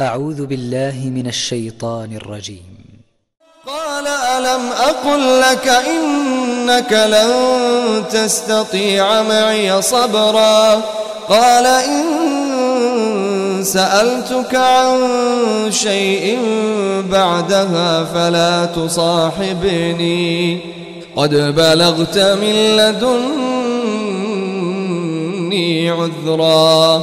أعوذ بالله من الشيطان الرجيم. قال ألم أقل لك إنك لن تستطيع معي صبرا؟ قال إن سألتك عن شيء بعدها فلا تصاحبني. قد بلغت من لدني عذرا.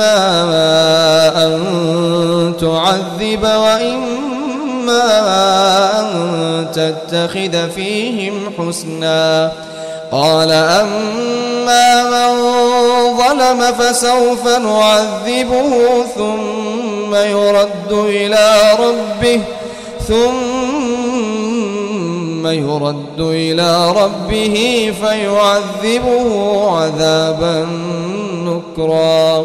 أن تعذب وإما أن تتخذ فيهم حسنا. قال أما من ظلم فسوف نعذبه ثم يرد إلى ربه ثم يرد إلى ربه فيعذبه عذابا نكرا.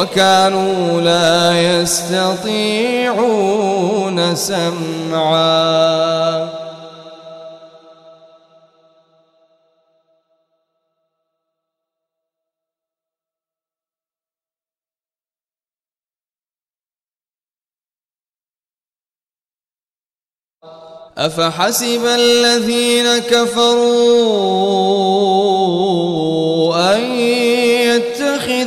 وكانوا لا يستطيعون سمعا. أفحسب الذين كفروا أن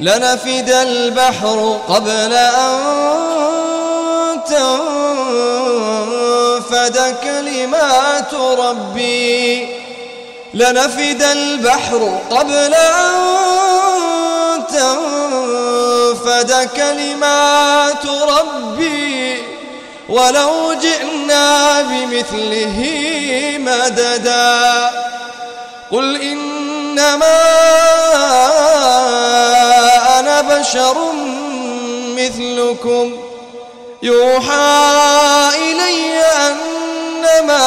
لنفد البحر قبل أن تنفد كلمات ربي. لنفد البحر قبل أن تنفد كلمات ربي. ولو جئنا بمثله مددا. قل إنما بشر مثلكم يوحى إلي أنما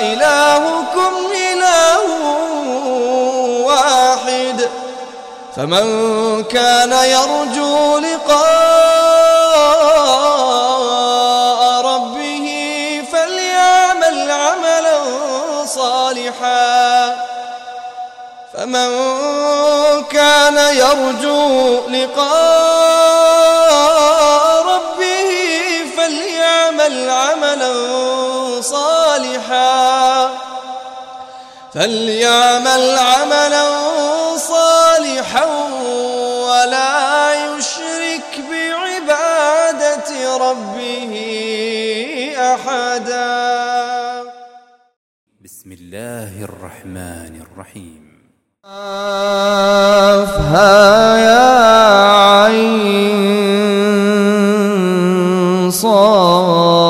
إلهكم إله واحد فمن كان يرجو فليعمل عملا صالحا ولا يشرك بعبادة ربه أحدا؟ بسم الله الرحمن الرحيم. كافها يا عين صاد.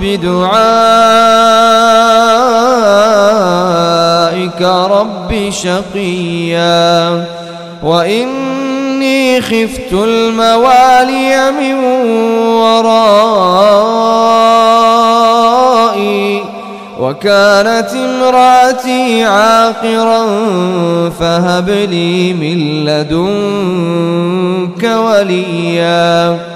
بدعائك رب شقيا. وإني خفت الموالي من ورائي وكانت امرأتي عاقرا فهب لي من لدنك وليا.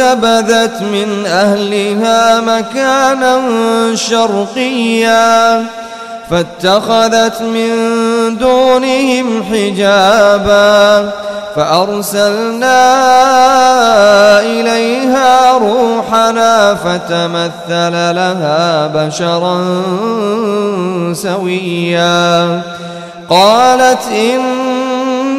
انتبذت من أهلها مكانا شرقيا فاتخذت من دونهم حجابا فأرسلنا إليها روحنا فتمثل لها بشرا سويا. قالت إن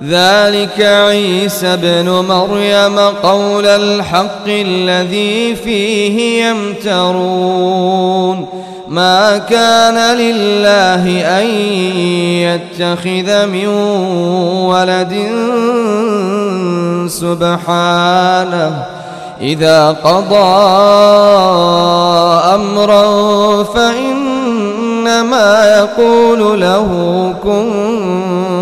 ذلك عيسى ابن مريم قول الحق الذي فيه يمترون. ما كان لله أن يتخذ من ولد سبحانه. إذا قضى أمرا فإنما يقول له كن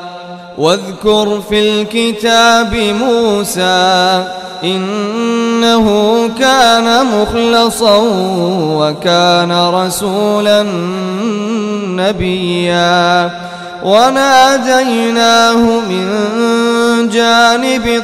واذكر في الكتاب موسى إنه كان مخلصا وكان رسولا نبيا وناديناه من جانب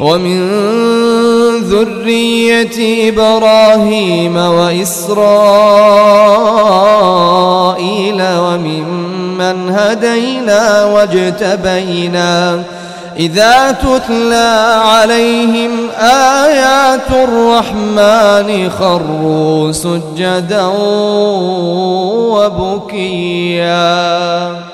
ومن ذرية إبراهيم وإسرائيل وممن هدينا واجتبينا إذا تتلى عليهم آيات الرحمن خروا سجدا وبكيا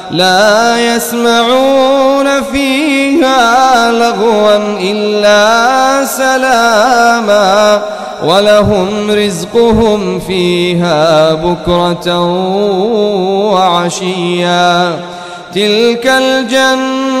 لا يسمعون فيها لغوا إلا سلاما ولهم رزقهم فيها بكرة وعشيا. تلك الجنة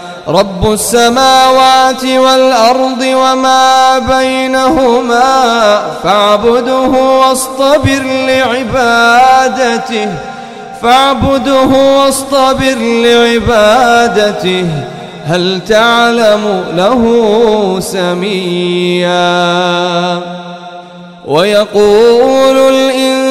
رب السماوات والأرض وما بينهما فاعبده واصطبر لعبادته فاعبده واصطبر لعبادته هل تعلم له سميا؟ ويقول الإنسان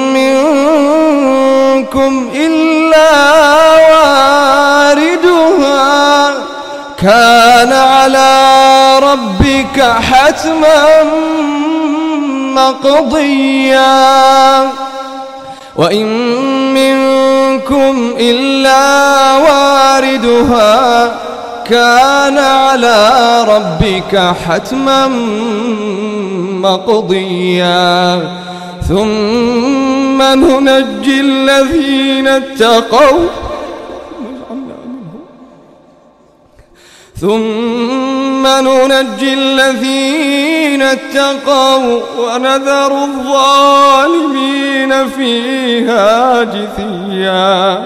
منكم إلا واردها. كان على ربك حتما مقضيا. وإن منكم إلا واردها كان على ربك حتما مقضيا. ثم ننجي الذين اتقوا ثم ننجي الذين اتقوا ونذر الظالمين فيها جثيا.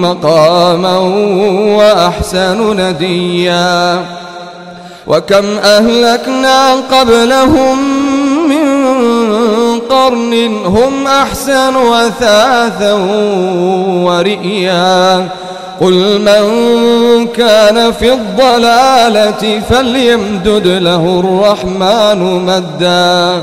مقاما وأحسن نديا. وكم أهلكنا قبلهم من قرن هم أحسن وثاثا ورئيا. قل من كان في الضلالة فليمدد له الرحمن مدا.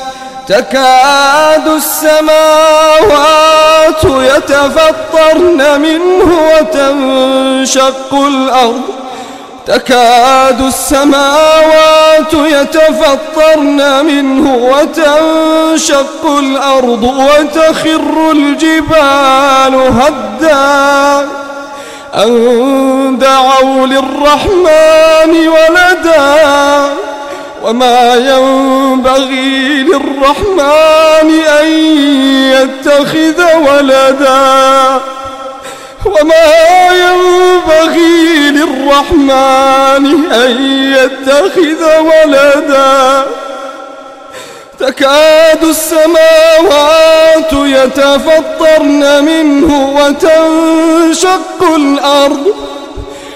تكاد السماوات يتفطرن منه وتنشق الأرض. تكاد السماوات يتفطرن منه وتنشق الأرض وتخر الجبال هدّا. أن دعوا للرحمن ولدا. وما ينبغي للرحمن أن يتخذ ولدا. وما ينبغي للرحمن أن يتخذ ولدا. تكاد السماوات يتفطرن منه وتنشق الأرض.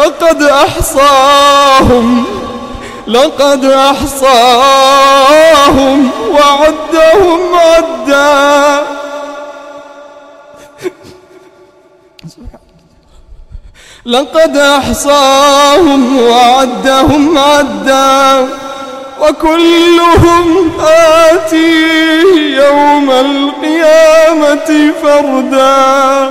لقد أحصاهم لقد أحصاهم وعدهم عدا. لقد أحصاهم وعدهم عدا وكلهم آتيه يوم القيامة فردا.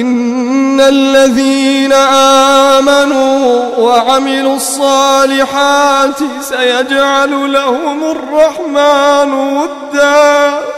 إن الذين آمنوا وعملوا الصالحات سيجعل لهم الرحمن ودا.